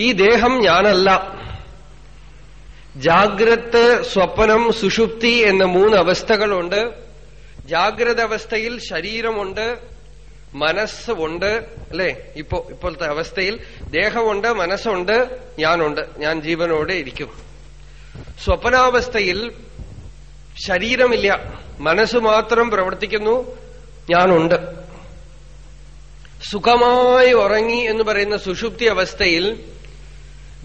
ഈ ദേഹം ഞാനല്ല. ജാഗ്രത് സ്വപ്നം സുഷുപ്തി എന്ന മൂന്ന് അവസ്ഥകളുണ്ട്. ജാഗ്രത അവസ്ഥയിൽ ശരീരമുണ്ട് മനസ്സ് ഉണ്ട് അല്ലെ? ഇപ്പോ ഇപ്പോഴത്തെ അവസ്ഥയിൽ ദേഹമുണ്ട് മനസ്സുണ്ട് ഞാനുണ്ട്. ഞാൻ ജീവനോടെ ഇരിക്കും. സ്വപ്നാവസ്ഥയിൽ ശരീരമില്ല. മനസ്സ് മാത്രം പ്രവർത്തിക്കുന്നു ഞാനുണ്ട്. സുഖമായി ഉറങ്ങി എന്ന് പറയുന്ന സുഷുപ്തി അവസ്ഥയിൽ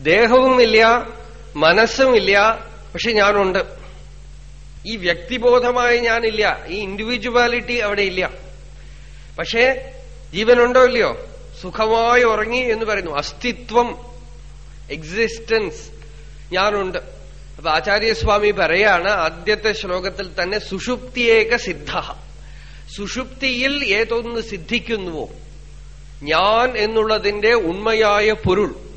ദേഹവുമില്ല മനസ്സുമില്ല പക്ഷെ ഞാനുണ്ട്. ഈ വ്യക്തിബോധമായി ഞാനില്ല ഈ ഇൻഡിവിജ്വാലിറ്റി അവിടെ ഇല്ല. പക്ഷേ ജീവനുണ്ടോ ഇല്ലയോ? സുഖമായി ഉറങ്ങി എന്ന് പറയുന്നു. അസ്തിത്വം എക്സിസ്റ്റൻസ് ഞാനുണ്ട്. അപ്പൊ ആചാര്യസ്വാമി പറയാണ് ആദ്യത്തെ ശ്ലോകത്തിൽ തന്നെ സുഷുപ്തിയേക സിദ്ധ. സുഷുപ്തിയിൽ ഏതൊന്ന് സിദ്ധിക്കുന്നുവോ? ഞാൻ എന്നുള്ളതിന്റെ ഉണ്മയായ പൊരുൾ.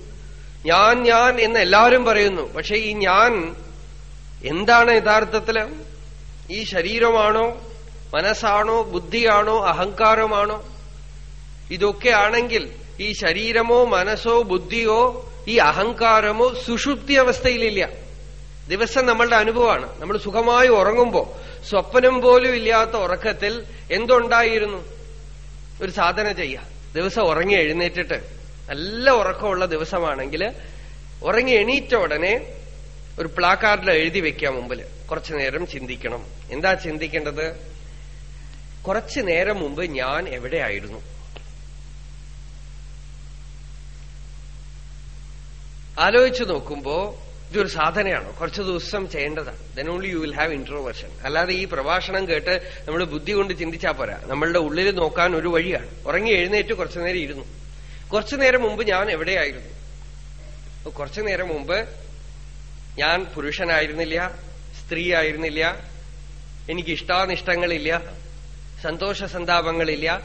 ഞാൻ ഞാൻ എന്ന് എല്ലാവരും പറയുന്നു. പക്ഷെ ഈ ഞാൻ എന്താണ് യഥാർത്ഥത്തിൽ ഈ ശരീരമാണോ? മനസ്സാണോ? ബുദ്ധിയാണോ? അഹങ്കാരമാണോ? ഇതൊക്കെ ആണെങ്കിൽ ഈ ശരീരമോ മനസ്സോ ബുദ്ധിയോ ഈ അഹങ്കാരമോ സുഷുപ്തി അവസ്ഥയിലില്ല. ദിവസം നമ്മളുടെ അനുഭവമാണ്. നമ്മൾ സുഖമായി ഉറങ്ങുമ്പോ സ്വപ്നം പോലും ഇല്ലാത്ത ഉറക്കത്തിൽ എന്തുണ്ടായിരുന്നു? ഒരു സാധന ചെയ്യ. ദിവസം ഉറങ്ങി എഴുന്നേറ്റിട്ട് നല്ല ഉറക്കമുള്ള ദിവസമാണെങ്കിൽ ഉറങ്ങി എണീറ്റ ഉടനെ ഒരു പ്ലാക്കാർഡിൽ എഴുതി വെക്കാം മുമ്പിൽ. കുറച്ചു നേരം ചിന്തിക്കണം. എന്താ ചിന്തിക്കേണ്ടത്? കുറച്ചു നേരം മുമ്പ് ഞാൻ എവിടെയായിരുന്നു? ആലോചിച്ചു നോക്കുമ്പോ ഇതൊരു സാധനയാണോ. കുറച്ചു ദിവസം ചെയ്യേണ്ടതാണ്. Then only you will have introversion അല്ലാതെ ഈ പ്രഭാഷണം കേട്ട് നമ്മൾ ബുദ്ധി കൊണ്ട് ചിന്തിച്ചാൽ പോരാ. നമ്മളുടെ ഉള്ളിൽ നോക്കാൻ ഒരു വഴിയാണ്. ഉറങ്ങി എഴുന്നേറ്റ് കുറച്ചു നേരം ഇരുന്നു. കുറച്ചു നേരം മുമ്പ് ഞാൻ എവിടെയായിരുന്നു? കുറച്ചു നേരം മുമ്പ് ഞാൻ പുരുഷനായിരുന്നില്ല സ്ത്രീ ആയിരുന്നില്ല എനിക്ക് ഇഷ്ടാനിഷ്ടങ്ങളില്ല സന്തോഷ സന്താപങ്ങളില്ല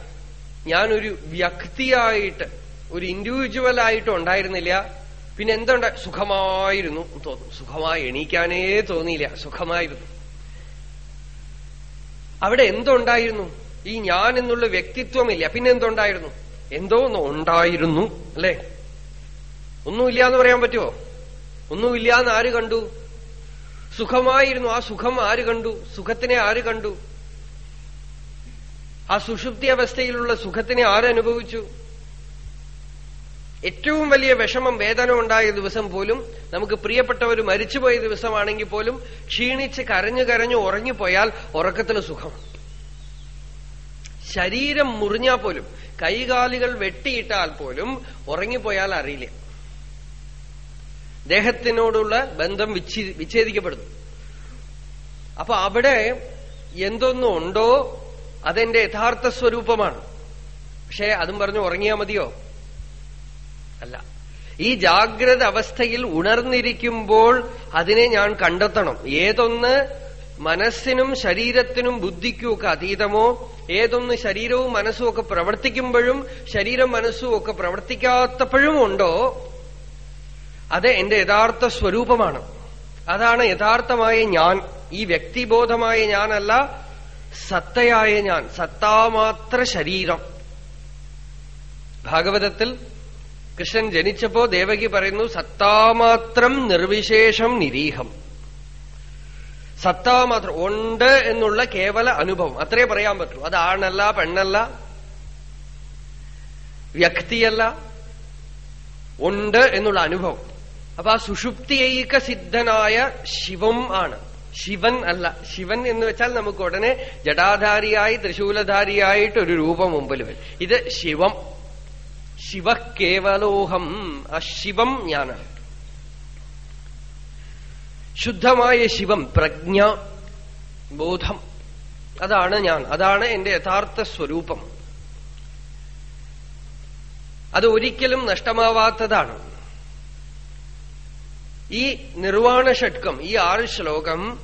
ഞാനൊരു വ്യക്തിയായിട്ട് ഒരു ഇൻഡിവിജ്വൽ ആയിട്ട് ഉണ്ടായിരുന്നില്ല. പിന്നെ എന്തുണ്ട്? സുഖമായിരുന്നു തോന്നും. സുഖമായി എണീക്കാനേ തോന്നിയില്ല. സുഖമായിരുന്നു. അവിടെ എന്തുണ്ടായിരുന്നു? ഈ ഞാൻ എന്നുള്ള വ്യക്തിത്വമില്ല. പിന്നെ എന്തുണ്ടായിരുന്നു? എന്തോ ഒന്ന് ഉണ്ടായിരുന്നു അല്ലേ? ഒന്നുമില്ല എന്ന് പറയാൻ പറ്റുമോ ഒന്നുമില്ല എന്ന് ആര് കണ്ടു? സുഖമായിരുന്നു ആ സുഖം ആര് കണ്ടു? സുഖത്തിനെ ആര് കണ്ടു? ആ സുഷുപ്തി അവസ്ഥയിലുള്ള സുഖത്തിനെ ആരനുഭവിച്ചു ഏറ്റവും വലിയ വിഷമം വേദന ഉണ്ടായ ദിവസം പോലും നമുക്ക് പ്രിയപ്പെട്ടവർ മരിച്ചുപോയ ദിവസമാണെങ്കിൽ പോലും ക്ഷീണിച്ച് കരഞ്ഞു കരഞ്ഞു ഉറങ്ങിപ്പോയാൽ ഉറക്കത്തിന് സുഖം ശരീരം മുറിഞ്ഞാൽ പോലും കൈകാലുകൾ വെട്ടിയിട്ടാൽ പോലും ഉറങ്ങിപ്പോയാൽ അറിയില്ല. ദേഹത്തിനോടുള്ള ബന്ധം വിച്ഛേദിക്കപ്പെടുന്നു. അപ്പൊ അവിടെ എന്തൊന്നും ഉണ്ടോ അതെന്റെ യഥാർത്ഥ സ്വരൂപമാണ്. പക്ഷേ അതും പറഞ്ഞു ഉറങ്ങിയാ മതിയോ? അല്ല. ഈ ജാഗ്രത അവസ്ഥയിൽ ഉണർന്നിരിക്കുമ്പോൾ അതിനെ ഞാൻ കണ്ടെത്തണം. ഏതൊന്ന് മനസ്സിനും ശരീരത്തിനും ബുദ്ധിക്കും ഒക്കെ അതീതമോ? ഏതൊന്ന് ശരീരവും മനസ്സും ഒക്കെ പ്രവർത്തിക്കുമ്പോഴും ശരീരം മനസ്സും ഒക്കെ പ്രവർത്തിക്കാത്തപ്പോഴും ഉണ്ടോ? അത് എന്റെ യഥാർത്ഥ സ്വരൂപമാണ്. അതാണ് യഥാർത്ഥമായ ഞാൻ. ഈ വ്യക്തിബോധമായ ഞാനല്ല സത്തയായ ഞാൻ. സത്താമാത്ര ശരീരം. ഭാഗവതത്തിൽ കൃഷ്ണൻ ജനിച്ചപ്പോ ദേവകി പറയുന്നു സത്താമാത്രം നിർവിശേഷം നിരീഹം. സത്താമാത്രം ഉണ്ട് എന്നുള്ള കേവല അനുഭവം. അത്രേ പറയാൻ പറ്റൂ. അത് ആണല്ല പെണ്ണല്ല വ്യക്തിയല്ല ഉണ്ട് എന്നുള്ള അനുഭവം. അപ്പൊ ആ സുഷുപ്തിയേക സിദ്ധനായ ശിവം ആണ്. ശിവൻ അല്ല. ശിവൻ എന്ന് വെച്ചാൽ നമുക്ക് ഉടനെ ജടാധാരിയായി തൃശൂലധാരിയായിട്ട് ഒരു രൂപം മുമ്പിൽ വരും. ഇത് ശിവം. ശിവ കേവലോഹം ആ ശിവം ഞാനാണ്. ശുദ്ധമായ ശിവം പ്രജ്ഞ ബോധം. അതാണ് ഞാൻ. അതാണ് എന്റെ യഥാർത്ഥ സ്വരൂപം. അത് ഒരിക്കലും നഷ്ടമാവാത്തതാണ്. ഈ നിർവാണ ഷട്കം ഈ ആറ് ശ്ലോകം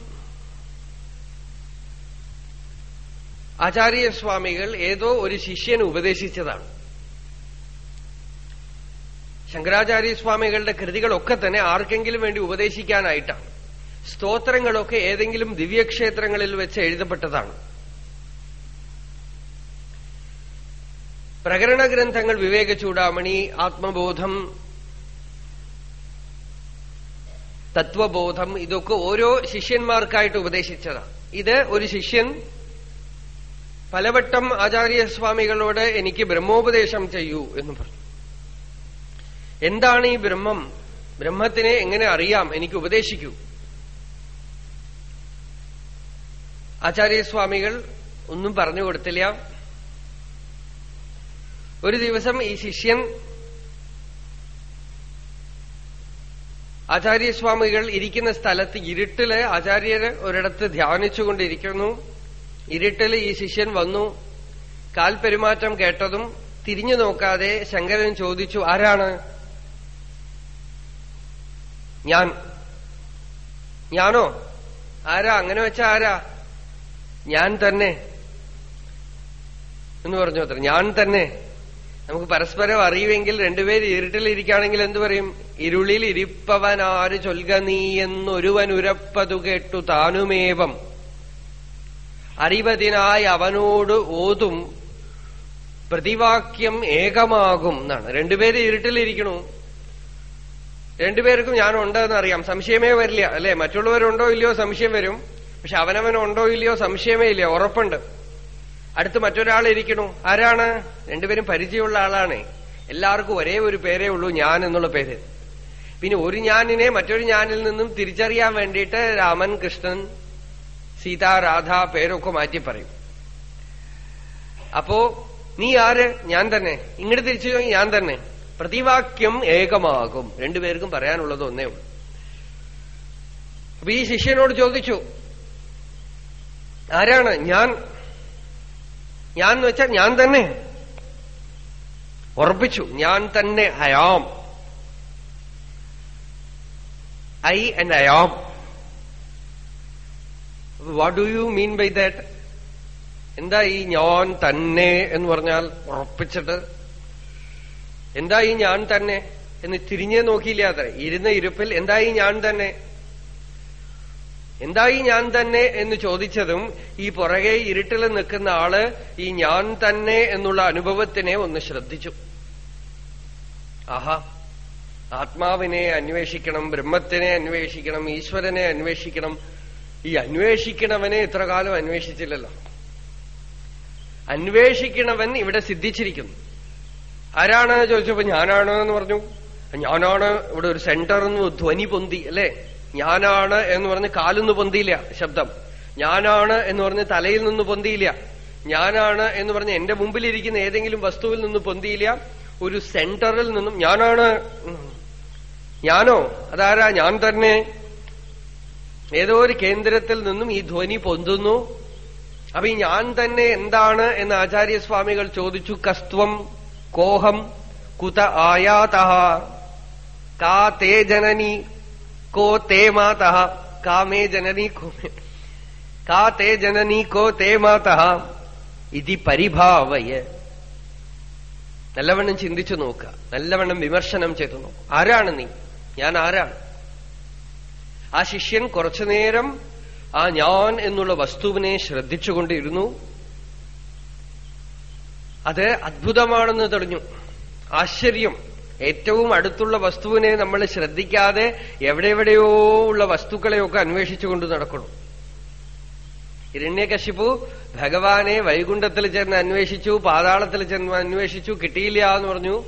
ആചാര്യസ്വാമികൾ ഏതോ ഒരു ശിഷ്യന് ഉപദേശിച്ചതാണ്. ശങ്കരാചാര്യസ്വാമികളുടെ കൃതികളൊക്കെ തന്നെ ആർക്കെങ്കിലും വേണ്ടി ഉപദേശിക്കാനായിട്ടാണ്. സ്തോത്രങ്ങളൊക്കെ ഏതെങ്കിലും ദിവ്യക്ഷേത്രങ്ങളിൽ വെച്ച് എഴുതപ്പെട്ടതാണ്. പ്രകരണ ഗ്രന്ഥങ്ങൾ വിവേക ചൂടാമണി ആത്മബോധം തത്വബോധം ഇതൊക്കെ ഓരോ ശിഷ്യന്മാർക്കായിട്ട് ഉപദേശിച്ചതാണ് ഇത് ഒരു ശിഷ്യൻ പലവട്ടം ആചാര്യസ്വാമികളോട് എനിക്ക് ബ്രഹ്മോപദേശം ചെയ്യൂ എന്ന് പറഞ്ഞു. എന്താണ് ഈ ബ്രഹ്മം? ബ്രഹ്മത്തിനെ എങ്ങനെ അറിയാം? എനിക്ക് ഉപദേശിക്കൂ. ആചാര്യസ്വാമികൾ ഒന്നും പറഞ്ഞു കൊടുത്തില്ല. ഒരു ദിവസം ഈ ശിഷ്യൻ ആചാര്യസ്വാമികൾ ഇരിക്കുന്ന സ്ഥലത്ത് ഇരുട്ടിൽ ആചാര്യര് ഒരിടത്ത് ധ്യാനിച്ചുകൊണ്ടിരിക്കുന്നു. ഇരുട്ടിൽ ഈ ശിഷ്യൻ വന്നു. കാൽപെരുമാറ്റം കേട്ടതും തിരിഞ്ഞു നോക്കാതെ ശങ്കരൻ ചോദിച്ചു ആരാണ്? ഞാൻ. ഞാനോ? ആരാ? അങ്ങനെ വെച്ചാ ആരാ? ഞാൻ തന്നെ. എന്ന് പറഞ്ഞു അത്ര ഞാൻ തന്നെ. നമുക്ക് പരസ്പരം അറിയുമെങ്കിൽ രണ്ടുപേര് ഇരുട്ടിലിരിക്കുകയാണെങ്കിൽ എന്തു പറയും? ഇരുളിൽ ഇരിപ്പവൻ ആര് ചൊൽക നീ എന്നൊരുവൻ ഉരപ്പതു കേട്ടു താനുമേവം. അറിവതിനായി അവനോട് ഓതും. പ്രതിവാക്യം ഏകമാകും എന്നാണ്. രണ്ടുപേര് ഇരുട്ടിലിരിക്കണു രണ്ടുപേർക്കും ഞാനുണ്ടെന്ന് അറിയാം സംശയമേ വരില്ല. അല്ലെ? മറ്റുള്ളവരുണ്ടോ ഇല്ലയോ സംശയം വരും. പക്ഷെ അവനവനുണ്ടോ ഇല്ലയോ സംശയമേ ഇല്ല ഉറപ്പുണ്ട്. അടുത്ത് മറ്റൊരാൾ ഇരിക്കണു. ആരാണ്? രണ്ടുപേരും പരിചയമുള്ള ആളാണ്. എല്ലാവർക്കും ഒരേ ഒരു പേരേ ഉള്ളൂ ഞാൻ എന്നുള്ള പേര്. പിന്നെ ഒരു ഞാനിനെ മറ്റൊരു ഞാനിൽ നിന്നും തിരിച്ചറിയാൻ വേണ്ടിയിട്ട് രാമൻ കൃഷ്ണൻ സീത രാധ പേരൊക്കെ മാറ്റി പറയും. അപ്പോ നീ ആര്? ഞാൻ തന്നെ. ഇങ്ങോട്ട് തിരിച്ചു ഞാൻ തന്നെ. പ്രതിവാക്യം ഏകമാകും. രണ്ടുപേർക്കും പറയാനുള്ളത് ഒന്നേ ഉള്ളൂ. അപ്പൊ ഈ ശിഷ്യനോട് ചോദിച്ചു ആരാണ്? ഞാൻ. ഞാൻ എന്ന് വെച്ചാൽ ഞാൻ തന്നെ. ഉറപ്പിച്ചു. ഞാൻ തന്നെ I am I and I am what do you mean by that എന്താ ഈ ഞാൻ തന്നെ എന്ന് പറഞ്ഞാൽ ഉറപ്പിച്ചിട്ട്? എന്താ ഈ ഞാൻ തന്നെ? എന്ന് തിരിഞ്ഞേ നോക്കിയില്ല അത്ര ഇരുന്ന ഇരുപ്പിൽ എന്താ ഈ ഞാൻ തന്നെ? എന്താ ഈ ഞാൻ തന്നെ എന്ന് ചോദിച്ചതും ഈ പുറകെ ഇരുട്ടിൽ നിൽക്കുന്ന ആൾ ഈ ഞാൻ തന്നെ എന്നുള്ള അനുഭവത്തിനെ ഒന്ന് ശ്രദ്ധിച്ചു. ആഹാ. ആത്മാവിനെ അന്വേഷിക്കണം ബ്രഹ്മത്തിനെ അന്വേഷിക്കണം ഈശ്വരനെ അന്വേഷിക്കണം. ഈ അന്വേഷിക്കണവനെ ഇത്ര കാലം അന്വേഷിച്ചില്ലല്ലോ. അന്വേഷിക്കണവൻ ഇവിടെ സിദ്ധിച്ചിരിക്കുന്നു. ആരാണ് ചോദിച്ചപ്പോ ഞാനാണ് എന്ന് പറഞ്ഞു. ഞാനാണ് ഇവിടെ ഒരു സെന്റർ എന്ന് ധ്വനി പൊന്തി അല്ലേ? ഞാനാണ് എന്ന് പറഞ്ഞ് നിന്ന് പൊന്തിയില്ല ശബ്ദം. ഞാനാണ് എന്ന് പറഞ്ഞ് തലയിൽ നിന്ന് പൊന്തിയില്ല. ഞാനാണ് എന്ന് പറഞ്ഞ് എന്റെ മുമ്പിലിരിക്കുന്ന ഏതെങ്കിലും വസ്തുവിൽ നിന്ന് പൊന്തിയില്ല. ഒരു സെന്ററിൽ നിന്നും ഞാനാണ്. ഞാനോ? അതാരാ? ഞാൻ തന്നെ. ഏതോ ഒരു കേന്ദ്രത്തിൽ നിന്നും ഈ ധ്വനി പൊന്തുന്നു. അപ്പൊ ഈ ഞാൻ തന്നെ എന്താണ് എന്ന് ആചാര്യസ്വാമികൾ ചോദിച്ചു. കസ്ത്വം കോഹം കുത ആയാത കാ തേ ജനനി കോ തേ മാത കാമേ കോ മേ കാ തേ ജനനി കോ തേ മാത ഇതി പരിഭാവയ നല്ലവണ്ണം ചിന്തിച്ചു നോക്കുക. നല്ലവണ്ണം വിമർശനം ചെയ്തു നോക്കുക. ആരാണ് നീ? ഞാൻ ആരാണ്? ആ ശിഷ്യൻ കുറച്ചുനേരം ആ ഞാൻ എന്നുള്ള വസ്തുവിനെ ശ്രദ്ധിച്ചുകൊണ്ടിരുന്നു. അത് അത്ഭുതമാണെന്ന് തെളിഞ്ഞു. ആശ്ചര്യം. ഏറ്റവും അടുത്തുള്ള വസ്തുവിനെ നമ്മൾ ശ്രദ്ധിക്കാതെ എവിടെ എവിടെയോ ഉള്ള വസ്തുക്കളെയൊക്കെ അന്വേഷിച്ചുകൊണ്ട് നടക്കണം. ഹിരണ്യകശിപു ഭഗവാനെ വൈകുണ്ഠത്തിൽ ചെന്ന് അന്വേഷിച്ചു പാതാളത്തിൽ ചെന്ന് അന്വേഷിച്ചു കിട്ടിയില്ല എന്ന് പറഞ്ഞു.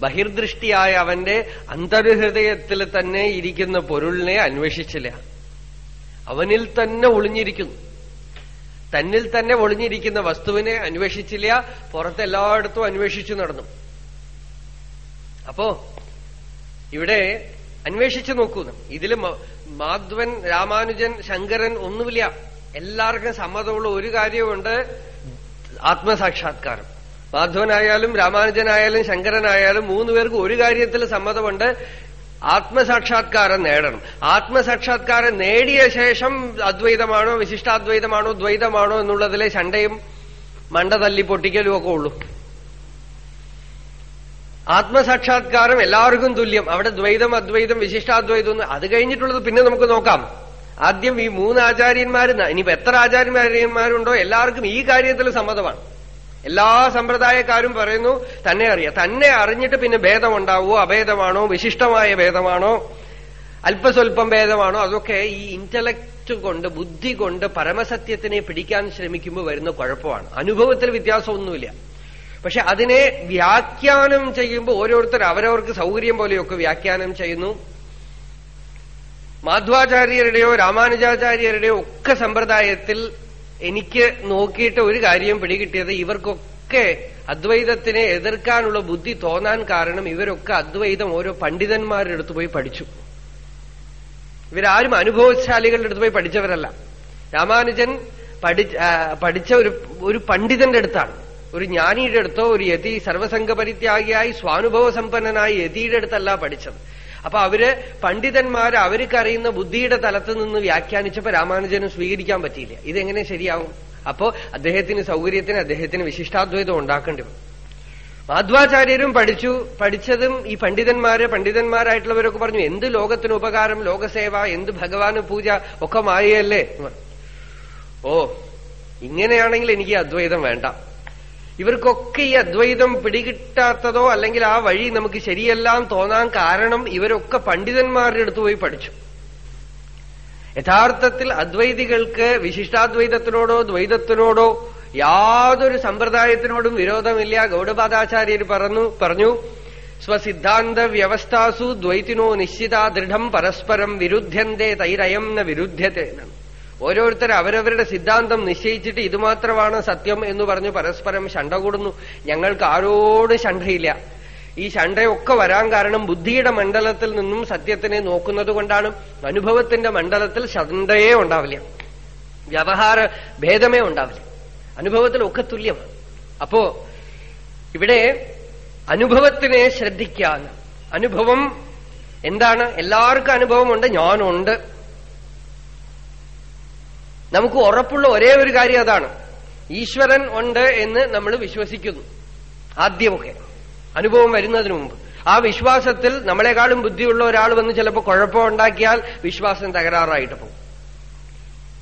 ബഹിർദൃഷ്ടിയായ അവന്റെ അന്തർഹൃദയത്തിൽ തന്നെ ഇരിക്കുന്ന പൊരുളിനെ അന്വേഷിച്ചില്ല. അവനിൽ തന്നെ ഒളിഞ്ഞിരിക്കുന്നു. തന്നിൽ തന്നെ ഒളിഞ്ഞിരിക്കുന്ന വസ്തുവിനെ അന്വേഷിച്ചില്ല പുറത്തെല്ലായിടത്തും അന്വേഷിച്ചു നടന്നു. അപ്പോ ഇവിടെ അന്വേഷിച്ചു നോക്കൂ. ഇതിൽ മാധവൻ രാമാനുജൻ ശങ്കരൻ ഒന്നുമില്ല. എല്ലാവർക്കും സമ്മതമുള്ള ഒരു കാര്യമുണ്ട് ആത്മസാക്ഷാത്കാരം. മാധവനായാലും രാമാനുജനായാലും ശങ്കരനായാലും മൂന്നു പേർക്ക് ഒരു കാര്യത്തിൽ സമ്മതമുണ്ട്. ആത്മസാക്ഷാത്കാരം നേടണം. ആത്മസാക്ഷാത്കാരം നേടിയ ശേഷം അദ്വൈതമാണോ വിശിഷ്ടാദ്വൈതമാണോ ദ്വൈതമാണോ എന്നുള്ളതിലെ ശണ്ടയും മണ്ട തല്ലി പൊട്ടിക്കലും ഒക്കെ ഉള്ളൂ. ആത്മസാക്ഷാത്കാരം എല്ലാവർക്കും തുല്യം. അവിടെ ദ്വൈതം അദ്വൈതം വിശിഷ്ടാദ്വൈതം അത് കഴിഞ്ഞിട്ടുള്ളത് പിന്നെ നമുക്ക് നോക്കാം. ആദ്യം ഈ മൂന്ന് ആചാര്യന്മാർ ഇനിയിപ്പോ എത്ര ആചാര്യന്മാരുണ്ടോ എല്ലാവർക്കും ഈ കാര്യത്തിൽ സമ്മതമാണ്. എല്ലാ സമ്പ്രദായക്കാരും പറയുന്നു തന്നെ അറിയാം. തന്നെ അറിഞ്ഞിട്ട് പിന്നെ ഭേദമുണ്ടാവുമോ അഭേദമാണോ? വിശിഷ്ടമായ ഭേദമാണോ? അല്പസ്വല്പം ഭേദമാണോ? അതൊക്കെ ഈ ഇന്റലക്ട് കൊണ്ട് ബുദ്ധി കൊണ്ട് പരമസത്യത്തിനെ പിടിക്കാൻ ശ്രമിക്കുമ്പോൾ വരുന്ന കുഴപ്പമാണ്. അനുഭവത്തിൽ വ്യത്യാസമൊന്നുമില്ല. പക്ഷെ അതിനെ വ്യാഖ്യാനം ചെയ്യുമ്പോൾ ഓരോരുത്തർ അവരവർക്ക് സൗകര്യം പോലെയൊക്കെ വ്യാഖ്യാനം ചെയ്യുന്നു. മാധ്വാചാര്യരുടെയോ രാമാനുജാചാര്യരുടെയോ ഒക്കെ സമ്പ്രദായത്തിൽ എനിക്ക് നോക്കിയിട്ട് ഒരു കാര്യം പിടികിട്ടിയത് ഇവർക്കൊക്കെ അദ്വൈതത്തിനെ എതിർക്കാനുള്ള ബുദ്ധി തോന്നാൻ കാരണം ഇവരൊക്കെ അദ്വൈതം ഓരോ പണ്ഡിതന്മാരുടെ അടുത്ത് പോയി പഠിച്ചു. ഇവരാരും അനുഭവശാലികളുടെ അടുത്ത് പോയി പഠിച്ചവരല്ല. രാമാനുജൻ പഠിച്ച ഒരു ഒരു പണ്ഡിതന്റെ അടുത്താണ്. ഒരു ജ്ഞാനിയുടെ അടുത്തോ ഒരു യതി സർവസംഘ പരിത്യാഗിയായി സ്വാനുഭവ സമ്പന്നനായി യതിയുടെ അടുത്തല്ല പഠിച്ചത്. അപ്പൊ അവർ പണ്ഡിതന്മാർ അവർക്ക് അറിയുന്ന ബുദ്ധിയുടെ തലത്ത് നിന്ന് വ്യാഖ്യാനിച്ചപ്പോ രാമാനുജനും സ്വീകരിക്കാൻ പറ്റിയില്ല. ഇതെങ്ങനെ ശരിയാവും? അപ്പോ അദ്ദേഹത്തിന് സൗകര്യത്തിന് അദ്ദേഹത്തിന് വിശിഷ്ടാദ്വൈതം ഉണ്ടാക്കേണ്ടി വരും മാധ്വാചാര്യരും പഠിച്ചു. പഠിച്ചതും ഈ പണ്ഡിതന്മാര് പണ്ഡിതന്മാരായിട്ടുള്ളവരൊക്കെ പറഞ്ഞു എന്ത് ലോകത്തിന് ഉപകാരം? ലോകസേവ? എന്ത് ഭഗവാന് പൂജ? ഒക്കെ മായയല്ലേ? ഓ ഇങ്ങനെയാണെങ്കിൽ എനിക്ക് അദ്വൈതം വേണ്ട. ഇവർക്കൊക്കെ ഈ അദ്വൈതം പിടികിട്ടാത്തതോ അല്ലെങ്കിൽ ആ വഴി നമുക്ക് ശരിയെല്ലാം തോന്നാൻ കാരണം ഇവരൊക്കെ പണ്ഡിതന്മാരുടെ അടുത്ത് പോയി പഠിച്ചു. യഥാർത്ഥത്തിൽ അദ്വൈതികൾക്ക് വിശിഷ്ടാദ്വൈതത്തിനോടോ ദ്വൈതത്തിനോടോ യാതൊരു സമ്പ്രദായത്തിനോടും വിരോധമില്ല. ഗൗഡപാദാചാര്യർ പറഞ്ഞു പറഞ്ഞു സ്വസിദ്ധാന്ത വ്യവസ്ഥാസു ദ്വൈത്തിനോ നിശ്ചിത ദൃഢം പരസ്പരം വിരുദ്ധ്യന്തേ തൈരയം ന വിരുദ്ധ്യത്തെ ഓരോരുത്തർ അവരവരുടെ സിദ്ധാന്തം നിശ്ചയിച്ചിട്ട് ഇതുമാത്രമാണ് സത്യം എന്ന് പറഞ്ഞ് പരസ്പരം ശണ്ട കൂടുന്നു. ഞങ്ങൾക്ക് ആരോട് ശണ്ടയില്ല. ഈ ശണ്ടയൊക്കെ വരാൻ കാരണം ബുദ്ധിയുടെ മണ്ഡലത്തിൽ നിന്നും സത്യത്തിനെ നോക്കുന്നത് കൊണ്ടാണ്. അനുഭവത്തിന്റെ മണ്ഡലത്തിൽ ശണ്ടയേ ഉണ്ടാവില്ല. വ്യവഹാര ഭേദമേ ഉണ്ടാവില്ല. അനുഭവത്തിൽ ഒക്കെ തുല്യമാണ്. അപ്പോ ഇവിടെ അനുഭവത്തിനെ ശ്രദ്ധിക്കാൻ അനുഭവം എന്താണ്? എല്ലാവർക്കും അനുഭവമുണ്ട് ഞാനുണ്ട്. നമുക്ക് ഉറപ്പുള്ള ഒരേ ഒരു കാര്യം അതാണ്. ഈശ്വരൻ ഉണ്ട് എന്ന് നമ്മൾ വിശ്വസിക്കുന്നു. ആദ്യമൊക്കെ. അനുഭവം വരുന്നതിന് മുമ്പ്. ആ വിശ്വാസത്തിൽ നമ്മളെക്കാളും ബുദ്ധിയുള്ള ഒരാൾ വന്ന് ചിലപ്പോൾ കുഴപ്പമുണ്ടാക്കിയാൽ വിശ്വാസം തകരാറായിട്ട് പോകും.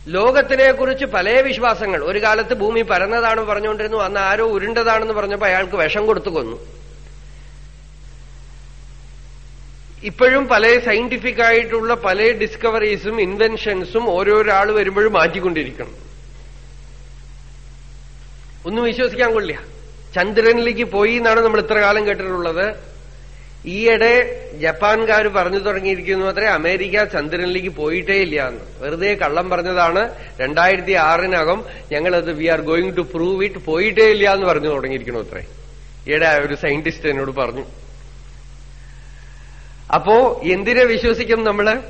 ലോകത്തിനെക്കുറിച്ച് പല വിശ്വാസങ്ങൾ. ഒരു കാലത്ത് ഭൂമി പരന്നതാണ് പറഞ്ഞുകൊണ്ടിരുന്നു അന്ന് ആരോ ഉരുണ്ടതാണെന്ന് പറഞ്ഞപ്പോൾ അയാൾക്ക് വിഷം കൊടുത്തു കൊന്നു. ഇപ്പോഴും പല സയന്റിഫിക് ആയിട്ടുള്ള പല ഡിസ്കവറീസും ഇൻവെൻഷൻസും ഓരോരാൾ വരുമ്പോഴും മാറ്റിക്കൊണ്ടിരിക്കണം. ഒന്നും വിശ്വസിക്കാൻ കൊള്ളില്ല. ചന്ദ്രനിലേക്ക് പോയി എന്നാണ് നമ്മൾ ഇത്ര കാലം കേട്ടിട്ടുള്ളത്. ഈയിടെ ജപ്പാൻകാർ പറഞ്ഞു തുടങ്ങിയിരിക്കുന്നു അത്രേ അമേരിക്ക ചന്ദ്രനിലേക്ക് പോയിട്ടേ ഇല്ല എന്ന്. വെറുതെ കള്ളം പറഞ്ഞതാണ്. രണ്ടായിരത്തി ആറിനകം ഞങ്ങളത് we are going to prove it പോയിട്ടേ ഇല്ല എന്ന് പറഞ്ഞു തുടങ്ങിയിരിക്കുന്നു അത്രേ. ഈയിടെ ഒരു സയന്റിസ്റ്റ് എന്നോട് പറഞ്ഞു. അപ്പോ എന്തിനെ വിശ്വസിക്കും നമ്മൾ?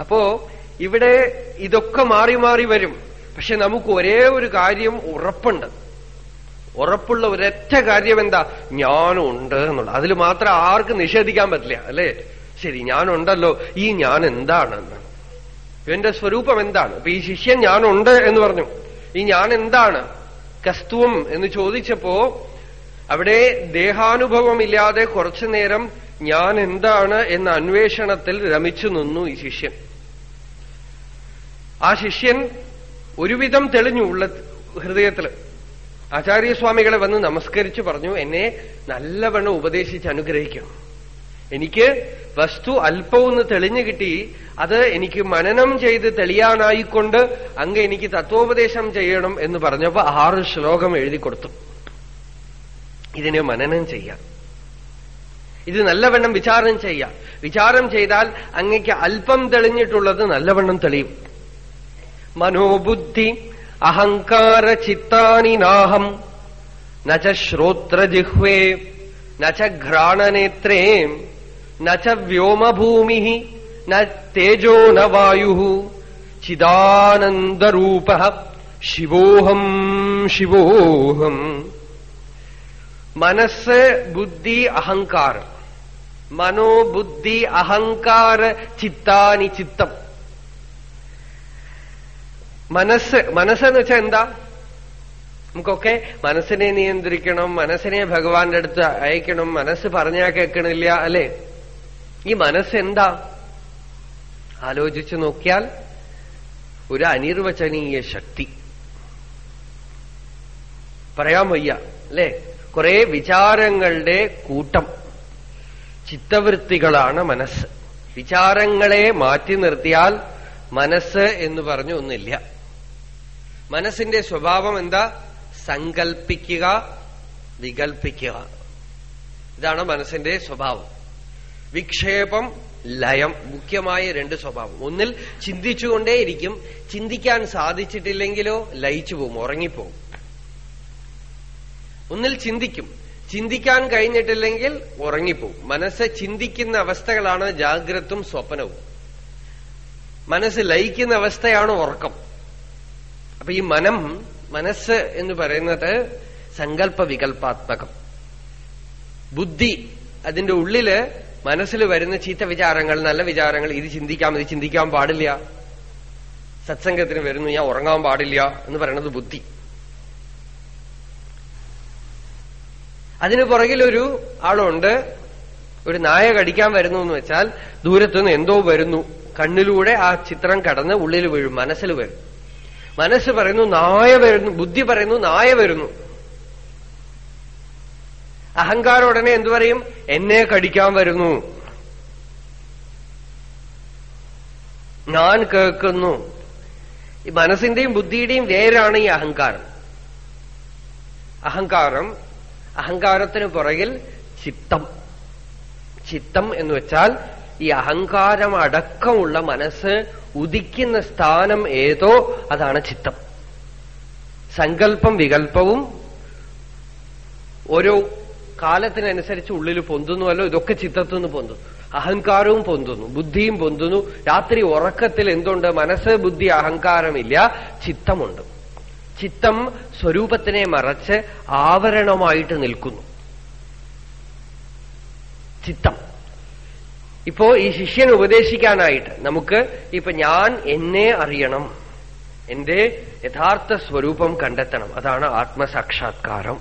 അപ്പോ ഇവിടെ ഇതൊക്കെ മാറി മാറി വരും. പക്ഷെ നമുക്ക് ഒരേ ഒരു കാര്യം ഉറപ്പുണ്ട്. ഉറപ്പുള്ള ഒരൊറ്റ കാര്യം എന്താ ഞാനുണ്ട് എന്നുള്ളത്. അതിൽ മാത്രം ആർക്കും നിഷേധിക്കാൻ പറ്റില്ല അല്ലേ? ശരി ഞാനുണ്ടല്ലോ. ഈ ഞാൻ എന്താണെന്ന് ഇവന്റെ സ്വരൂപം എന്താണ്? അപ്പൊ ഈ ശിഷ്യൻ ഞാനുണ്ട് എന്ന് പറഞ്ഞു. ഈ ഞാൻ എന്താണ് കസ്തുവം എന്ന് ചോദിച്ചപ്പോ അവിടെ ദേഹാനുഭവമില്ലാതെ കുറച്ചു നേരം ഞാൻ എന്താണ് എന്ന അന്വേഷണത്തിൽ രമിച്ചു നിന്നു ഈ ശിഷ്യൻ. ആ ശിഷ്യൻ ഒരുവിധം തെളിഞ്ഞു ഉള്ള ഹൃദയത്തിൽ ആചാര്യസ്വാമികളെ വന്ന് നമസ്കരിച്ചു പറഞ്ഞു എന്നെ നല്ലവണ്ണം ഉപദേശിച്ച് അനുഗ്രഹിക്കണം. എനിക്ക് വസ്തു അല്പമൊന്ന് തെളിഞ്ഞു കിട്ടി അത് എനിക്ക് മനനം ചെയ്ത് തെളിയാനായിക്കൊണ്ട് അങ്ങ് എനിക്ക് തത്വോപദേശം ചെയ്യണം എന്ന് പറഞ്ഞപ്പോ ആറ് ശ്ലോകം എഴുതി കൊടുത്തു. ഇതിനെ മനനം ചെയ്യാം. ഇത് നല്ലവണ്ണം വിചാരം ചെയ്യാം വിചാരം ചെയ്താൽ അങ്ങയ്ക്ക് അല്പം തെളിഞ്ഞിട്ടുള്ളത് നല്ലവണ്ണം തെളിയും. മനോബുദ്ധി അഹങ്കാര ചിത്താനി നാഹം. നച്ച ശ്രോത്രജിഹ്വേ നച്ച ഘ്രാണനേത്രേ നച്ച വ്യോമഭൂമി ന തേജോ ന വായു. ചിദാനന്ദരൂപ. ശിവോഹം ശിവോഹം. മനസ്സ് ബുദ്ധി അഹങ്കാരം. മനോബുദ്ധി അഹങ്കാര ചിത്താനി ചിത്തം. മനസ്സ് മനസ്സെന്ന് വെച്ചാൽ എന്താ? നമുക്കൊക്കെ മനസ്സിനെ നിയന്ത്രിക്കണം മനസ്സിനെ ഭഗവാന്റെ അടുത്ത് അയക്കണം മനസ്സ് പറഞ്ഞാൽ കേൾക്കണില്ല അല്ലെ? ഈ മനസ്സെന്താ ആലോചിച്ചു നോക്കിയാൽ ഒരു അനിർവചനീയ ശക്തി. പറയാൻ വയ്യ അല്ലെ? കുറെ വിചാരങ്ങളുടെ കൂട്ടം. ചിത്തവൃത്തികളാണ് മനസ്സ്. വിചാരങ്ങളെ മാറ്റി നിർത്തിയാൽ മനസ്സ് എന്ന് പറഞ്ഞു ഒന്നില്ല. മനസ്സിന്റെ സ്വഭാവം എന്താ? സങ്കൽപ്പിക്കുക വികൽപ്പിക്കുക. ഇതാണ് മനസ്സിന്റെ സ്വഭാവം. വിക്ഷേപം ലയം മുഖ്യമായ രണ്ട് സ്വഭാവം. ഒന്നിൽ ചിന്തിച്ചുകൊണ്ടേയിരിക്കും. ചിന്തിക്കാൻ സാധിച്ചിട്ടില്ലെങ്കിലോ ലയിച്ചു പോകും ഉറങ്ങിപ്പോകും. ഒന്നിൽ ചിന്തിക്കും. ചിന്തിക്കാൻ കഴിഞ്ഞിട്ടില്ലെങ്കിൽ ഉറങ്ങിപ്പോവും മനസ്സ് ചിന്തിക്കുന്ന അവസ്ഥകളാണ് ജാഗ്രതും സ്വപ്നവും. മനസ്സ് ലയിക്കുന്ന അവസ്ഥയാണ് ഉറക്കം. അപ്പൊ ഈ മനം മനസ്സ് എന്ന് പറയുന്നത് സങ്കല്പ വികല്പാത്മകം ബുദ്ധി അതിന്റെ ഉള്ളിൽ മനസ്സിൽ വരുന്ന ചീത്ത വിചാരങ്ങൾ നല്ല വിചാരങ്ങൾ ഇത് ചിന്തിക്കാം ഇത് ചിന്തിക്കാൻ പാടില്ല. സത്സംഗത്തിന് വരുന്നു ഞാൻ ഉറങ്ങാൻ പാടില്ല എന്ന് പറയുന്നത് ബുദ്ധി. അതിന് പുറകിലൊരു ആളുണ്ട്. ഒരു നായ കടിക്കാൻ വരുന്നു എന്ന് വെച്ചാൽ ദൂരത്തുനിന്ന് എന്തോ വരുന്നു. കണ്ണിലൂടെ ആ ചിത്രം കടന്ന് ഉള്ളിൽ വീഴും മനസ്സിൽ വരും. മനസ്സ് പറയുന്നു നായ വരുന്നു ബുദ്ധി പറയുന്നു നായ വരുന്നു. അഹങ്കാരം ഉടനെ എന്തു പറയും? എന്നെ കടിക്കാൻ വരുന്നു. ഞാൻ കേൾക്കുന്നു. മനസ്സിന്റെയും ബുദ്ധിയുടെയും വേരാണ് ഈ അഹങ്കാരം. അഹങ്കാരം അഹങ്കാരത്തിന് പുറകിൽ ചിത്തം. ചിത്തം എന്ന് വെച്ചാൽ ഈ അഹങ്കാരം അടക്കമുള്ള മനസ്സ് ഉദിക്കുന്ന സ്ഥാനം ഏതോ അതാണ് ചിത്തം. സങ്കല്പം വികല്പവും ഓരോ കാലത്തിനനുസരിച്ച് ഉള്ളിൽ പൊന്തുന്നുവല്ലോ ഇതൊക്കെ ചിത്തത്തുനിന്ന് പൊന്തുന്നു അഹങ്കാരവും പൊന്തുന്നു ബുദ്ധിയും പൊന്തുന്നു. രാത്രി ഉറക്കത്തിൽ എന്തുണ്ട്? മനസ്സ് ബുദ്ധി അഹങ്കാരമില്ല ചിത്തമുണ്ട്. ചിത്തം സ്വരൂപത്തിനെ മറച്ച് ആവരണമായിട്ട് നിൽക്കുന്നു. ചിത്തം. ഇപ്പോ ഈ ശിഷ്യൻ ഉപദേശിക്കാനായിട്ട് നമുക്ക് ഇപ്പൊ ഞാൻ എന്നെ അറിയണം. എന്റെ യഥാർത്ഥ സ്വരൂപം കണ്ടെത്തണം. അതാണ് ആത്മസാക്ഷാത്കാരം.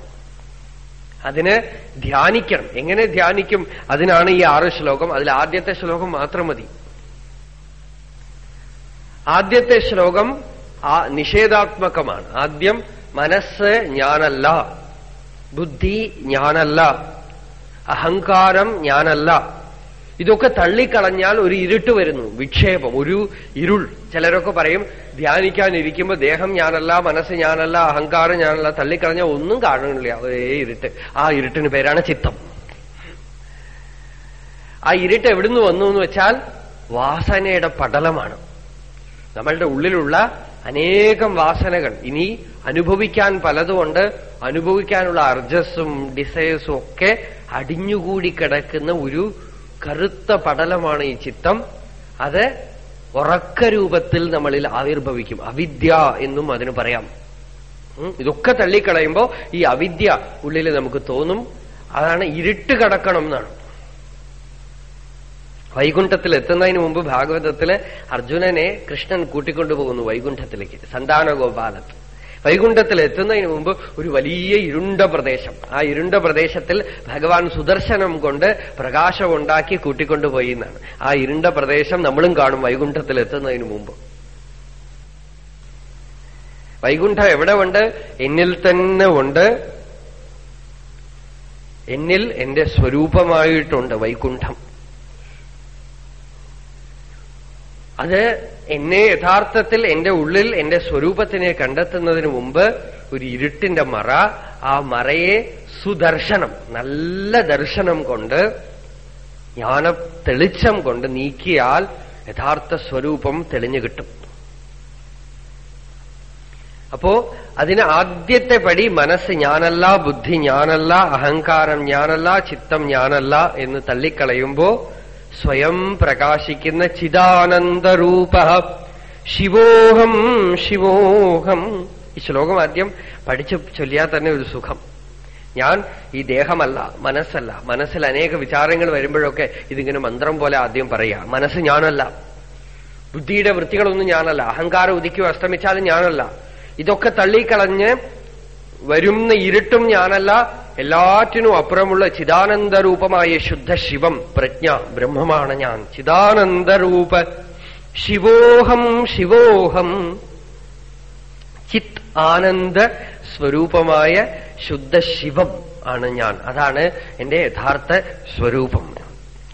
അതിന് ധ്യാനിക്കണം. എങ്ങനെ ധ്യാനിക്കും? അതിനാണ് ഈ ആറ് ശ്ലോകം. അതിൽ ആദ്യത്തെ ശ്ലോകം മാത്രം മതി. ആദ്യത്തെ ശ്ലോകം ആ നിഷേധാത്മകമാണ്. ആദ്യം മനസ്സ് ഞാനല്ല ബുദ്ധി ഞാനല്ല അഹങ്കാരം ഞാനല്ല. ഇതൊക്കെ തള്ളിക്കളഞ്ഞാൽ ഒരു ഇരുട്ട് വരുന്നു വിക്ഷേപം ഒരു ഇരുൾ. ചിലരൊക്കെ പറയും ധ്യാനിക്കാനിരിക്കുമ്പോ ദേഹം ഞാനല്ല മനസ്സ് ഞാനല്ല അഹങ്കാരം ഞാനല്ല തള്ളിക്കളഞ്ഞാൽ ഒന്നും കാണുന്നില്ല. ഒരേ ഇരുട്ട്. ആ ഇരുട്ടിന് പേരാണ് ചിത്തം. ആ ഇരുട്ട് എവിടുന്ന് വന്നു എന്ന് വെച്ചാൽ വാസനയുടെ പടലമാണ്. നമ്മളുടെ ഉള്ളിലുള്ള അനേകം വാസനകൾ. ഇനി അനുഭവിക്കാൻ പലതുകൊണ്ട് അനുഭവിക്കാനുള്ള അർജസ്സും ഡിസയേഴ്സും ഒക്കെ അടിഞ്ഞുകൂടി കിടക്കുന്ന ഒരു കറുത്ത പടലമാണ് ഈ ചിത്തം. അത് ഉറക്ക രൂപത്തിൽ നമ്മളിൽ ആവിർഭവിക്കും. അവിദ്യ എന്നും അതിന് പറയാം. ഇതൊക്കെ തള്ളിക്കളയുമ്പോ ഈ അവിദ്യ ഉള്ളിൽ നമുക്ക് തോന്നും. അതാണ് ഇരുട്ട് കടക്കണം എന്നാണ് വൈകുണ്ഠത്തിൽ എത്തുന്നതിന് മുമ്പ് ഭാഗവതത്തിൽ അർജുനനെ കൃഷ്ണൻ കൂട്ടിക്കൊണ്ടുപോകുന്നു വൈകുണ്ഠത്തിലേക്ക് സന്താനഗോപാലത്ത് വൈകുണ്ഠത്തിൽ എത്തുന്നതിന് മുമ്പ് ഒരു വലിയ ഇരുണ്ട പ്രദേശം. ആ ഇരുണ്ട പ്രദേശത്തിൽ ഭഗവാൻ സുദർശനം കൊണ്ട് പ്രകാശമുണ്ടാക്കി കൂട്ടിക്കൊണ്ടുപോയി എന്നാണ്. ആ ഇരുണ്ട പ്രദേശം നമ്മളും കാണും വൈകുണ്ഠത്തിൽ എത്തുന്നതിന് മുമ്പ്. വൈകുണ്ഠം എവിടെ ഉണ്ട് എന്നിൽ തന്നെ ഉണ്ട്. എന്നിൽ എന്റെ സ്വരൂപമായിട്ടുണ്ട് വൈകുണ്ഠം. അത് എന്നെ യഥാർത്ഥത്തിൽ എന്റെ ഉള്ളിൽ എന്റെ സ്വരൂപത്തിനെ കണ്ടെത്തുന്നതിന് മുമ്പ് ഒരു ഇരുട്ടിന്റെ മറ ആ മറയെ സുദർശനം നല്ല ദർശനം കൊണ്ട് ജ്ഞാന തെളിച്ചം കൊണ്ട് നീക്കിയാൽ യഥാർത്ഥ സ്വരൂപം തെളിഞ്ഞു കിട്ടും. അപ്പോ അതിന് ആദ്യത്തെ പടി മനസ്സ് ഞാനല്ല ബുദ്ധി ഞാനല്ല അഹങ്കാരം ഞാനല്ല ചിത്തം ഞാനല്ല എന്ന് തള്ളിക്കളയുമ്പോ സ്വയം പ്രകാശിക്കുന്ന ചിദാനന്ദരൂപ. ശിവോഹം ശിവോഹം. ഈ ശ്ലോകം ആദ്യം പഠിച്ചു ചൊല്ലിയാൽ തന്നെ ഒരു സുഖം. ഞാൻ ഈ ദേഹമല്ല മനസ്സല്ല. മനസ്സിൽ അനേക വിചാരങ്ങൾ വരുമ്പോഴൊക്കെ ഇതിങ്ങനെ മന്ത്രം പോലെ ആദ്യം പറയുക. മനസ്സ് ഞാനല്ല. ബുദ്ധിയുടെ വൃത്തികളൊന്നും ഞാനല്ല. അഹങ്കാരം ഉദിക്കുകയോ അസ്തമിച്ചാലും ഞാനല്ല. ഇതൊക്കെ തള്ളിക്കളഞ്ഞ് വരുന്ന ഇരുട്ടും ഞാനല്ല. എല്ലാറ്റിനും അപ്പുറമുള്ള ചിദാനന്ദരൂപമായ ശുദ്ധ ശിവം പ്രജ്ഞ ബ്രഹ്മമാണ് ഞാൻ. ചിദാനന്ദരൂപ ശിവോഹം ശിവോഹം. ചിത് ആനന്ദ സ്വരൂപമായ ശുദ്ധ ശിവം ആണ് ഞാൻ. അതാണ് എന്റെ യഥാർത്ഥ സ്വരൂപം.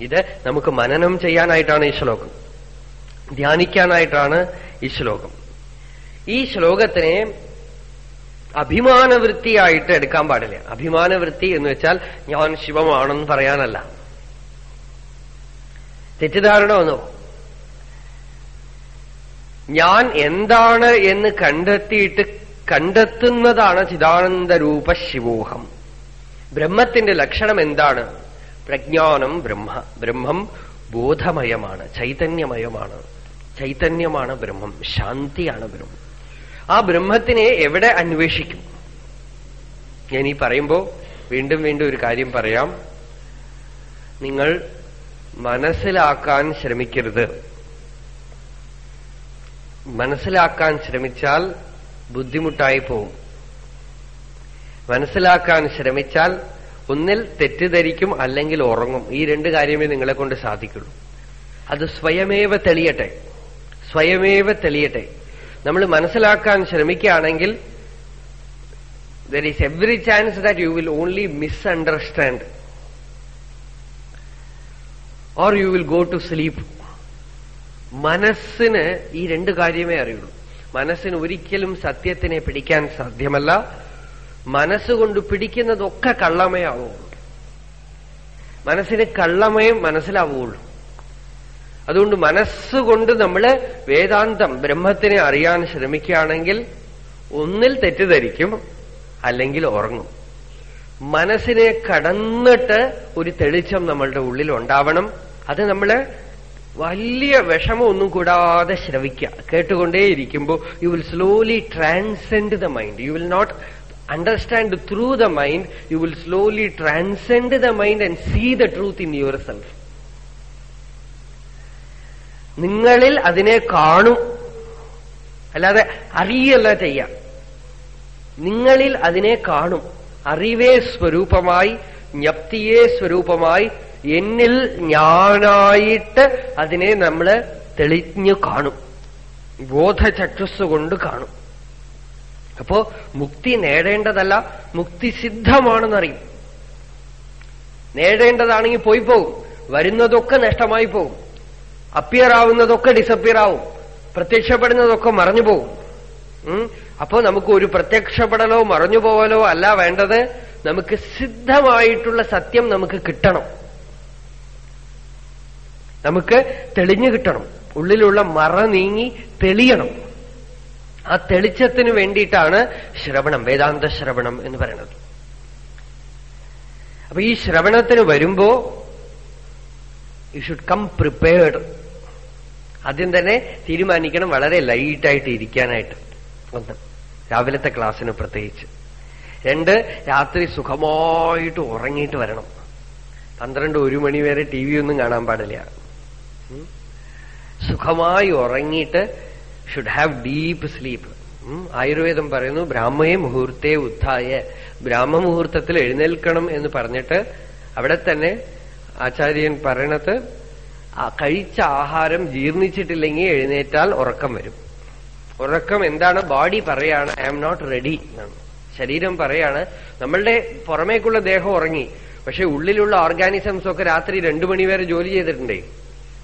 ഇത് നമുക്ക് മനനം ചെയ്യാനായിട്ടാണ് ഈ ശ്ലോകം. ധ്യാനിക്കാനായിട്ടാണ് ഈ ശ്ലോകം. ഈ ശ്ലോകത്തിനെ അഭിമാനവൃത്തിയായിട്ട് എടുക്കാൻ പാടില്ല. അഭിമാനവൃത്തി എന്ന് വെച്ചാൽ ഞാൻ ശിവമാണെന്ന് പറയാനല്ല. തെറ്റിദ്ധാരണ വന്നോ? ഞാൻ എന്താണ് എന്ന് കണ്ടെത്തിയിട്ട് കണ്ടെത്തുന്നതാണ് ചിദാനന്ദ രൂപ ശിവോഹം. ബ്രഹ്മത്തിന്റെ ലക്ഷണം എന്താണ്? പ്രജ്ഞാനം ബ്രഹ്മ. ബ്രഹ്മം ബോധമയമാണ് ചൈതന്യമയമാണ്. ചൈതന്യമാണ് ബ്രഹ്മം ശാന്തിയാണ് ബ്രഹ്മം. ആ ബ്രഹ്മത്തിനെ എവിടെ അന്വേഷിക്കും? ഞാൻ ഈ പറയുമ്പോ വീണ്ടും വീണ്ടും ഒരു കാര്യം പറയാം. നിങ്ങൾ മനസ്സിലാക്കാൻ ശ്രമിക്കരുത്. മനസ്സിലാക്കാൻ ശ്രമിച്ചാൽ ബുദ്ധിമുട്ടായി പോവും. മനസ്സിലാക്കാൻ ശ്രമിച്ചാൽ ഒന്നിൽ തെറ്റിദ്ധരിക്കും അല്ലെങ്കിൽ ഉറങ്ങും. ഈ രണ്ട് കാര്യമേ നിങ്ങളെ കൊണ്ട് സാധിക്കുള്ളൂ. അത് സ്വയമേവ തെളിയട്ടെ. സ്വയമേവ തെളിയട്ടെ. നമ്മൾ മനസ്സിലാക്കാൻ ശ്രമിക്കുകയാണെങ്കിൽ there is every chance that you will only misunderstand or you will go to sleep മനസ്സിന് ഈ രണ്ട് കാര്യമേ അറിയുള്ളൂ. മനസ്സിന് ഒരിക്കലും സത്യത്തിനെ പിടിക്കാൻ സാധ്യമല്ല. മനസ്സുകൊണ്ട് പിടിക്കുന്നതൊക്കെ കള്ളമേ ആവുള്ളൂ. മനസ്സിന് കള്ളമേ മനസ്സിലാവുള്ളൂ. അതുകൊണ്ട് മനസ്സുകൊണ്ട് നമ്മൾ വേദാന്തം ബ്രഹ്മത്തിനെ അറിയാൻ ശ്രമിക്കുകയാണെങ്കിൽ ഒന്നിൽ തെറ്റിദ്ധരിക്കും അല്ലെങ്കിൽ ഉറങ്ങും. മനസ്സിനെ കടന്നിട്ട് ഒരു തെളിച്ചം നമ്മളുടെ ഉള്ളിൽ ഉണ്ടാവണം. അത് നമ്മൾ വലിയ വിഷമമൊന്നും കൂടാതെ ശ്രവിക്കുക. കേട്ടുകൊണ്ടേയിരിക്കുമ്പോൾ you will slowly transcend the mind you will not understand through the mind you will slowly transcend the mind and see the truth in yourself നിങ്ങളിൽ അതിനെ കാണും. അല്ലാതെ അറിയല്ല ചെയ്യാം. നിങ്ങളിൽ അതിനെ കാണും. അറിവേ സ്വരൂപമായി ജ്ഞപ്തിയെ സ്വരൂപമായി എന്നിൽ ഞാനായിട്ട് അതിനെ നമ്മൾ തെളിഞ്ഞു കാണും. ബോധചക്ഷസ് കൊണ്ട് കാണും. അപ്പോ മുക്തി നേടേണ്ടതല്ല മുക്തി സിദ്ധമാണെന്നറിയും. നേടേണ്ടതാണെങ്കിൽ പോയി പോകും വരുന്നതൊക്കെ നഷ്ടമായി പോകും അപ്പിയർ ആവുന്നതൊക്കെ ഡിസപ്പിയർ ആവും. പ്രത്യക്ഷപ്പെടുന്നതൊക്കെ മറഞ്ഞു പോകും അപ്പോ നമുക്ക് ഒരു പ്രത്യക്ഷപ്പെടലോ മറഞ്ഞു പോവലോ അല്ല വേണ്ടത് നമുക്ക് സിദ്ധമായിട്ടുള്ള സത്യം നമുക്ക് കിട്ടണം. നമുക്ക് തെളിഞ്ഞു കിട്ടണം. ഉള്ളിലുള്ള മറ നീങ്ങി തെളിയണം. ആ തെളിച്ചത്തിന് വേണ്ടിയിട്ടാണ് ശ്രവണം വേദാന്ത ശ്രവണം എന്ന് പറയുന്നത്. അപ്പൊ ഈ ശ്രവണത്തിന് വരുമ്പോ യു ഷുഡ് കം പ്രിപ്പയർഡ് ആദ്യം തന്നെ തീരുമാനിക്കണം വളരെ ലൈറ്റായിട്ട് ഇരിക്കാനായിട്ട്. ഒന്ന് രാവിലത്തെ ക്ലാസ്സിന് പ്രത്യേകിച്ച്. രണ്ട് രാത്രി സുഖമായിട്ട് ഉറങ്ങിയിട്ട് വരണം. പന്ത്രണ്ട് ഒരു മണി വരെ ടി വി ഒന്നും കാണാൻ പാടില്ല. സുഖമായി ഉറങ്ങിയിട്ട് ഷുഡ് ഹാവ് ഡീപ്പ് സ്ലീപ്പ് ആയുർവേദം പറയുന്നു ബ്രാഹ്മയെ മുഹൂർത്തെ ഉദ്ധായ. ബ്രാഹ്മമുഹൂർത്തത്തിൽ എഴുന്നേൽക്കണം എന്ന് പറഞ്ഞിട്ട് അവിടെ തന്നെ ആചാര്യൻ പറയണത് കഴിച്ച ആഹാരം ജീർണിച്ചിട്ടില്ലെങ്കിൽ എഴുന്നേറ്റാൽ ഉറക്കം വരും. ഉറക്കം എന്താണ്? ബോഡി പറയാണ് ഐ ആം നോട്ട് റെഡി എന്നാണ്. ശരീരം പറയാണ് നമ്മളുടെ പുറമേക്കുള്ള ദേഹം ഉറങ്ങി. പക്ഷെ ഉള്ളിലുള്ള ഓർഗാനിസംസ് ഒക്കെ രാത്രി രണ്ടു മണിവരെ ജോലി ചെയ്തിട്ടുണ്ടേ.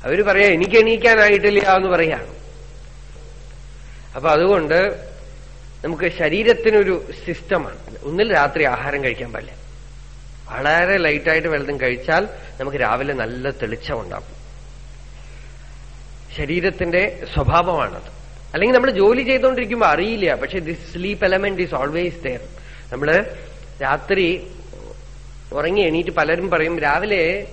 അവർ പറയാ എനിക്ക് എണീക്കാനായിട്ടില്ല എന്ന് പറയാണ്. അപ്പൊ അതുകൊണ്ട് നമുക്ക് ശരീരത്തിനൊരു സിസ്റ്റമാണ്. ഒന്നിൽ രാത്രി ആഹാരം കഴിക്കാൻ പാടില്ല. വളരെ ലൈറ്റായിട്ട് വെള്ളം കഴിച്ചാൽ നമുക്ക് രാവിലെ നല്ല തെളിച്ചം ഉണ്ടാകും ശരീരത്തിന്റെ സ്വഭാവമാണത്. അല്ലെങ്കിൽ നമ്മൾ ജോലി ചെയ്തുകൊണ്ടിരിക്കുമ്പോൾ അറിയില്ല. പക്ഷെ this sleep element is always there നമ്മൾ രാത്രി ഉറങ്ങി എണീറ്റ് പലരും പറയും രാവിലെ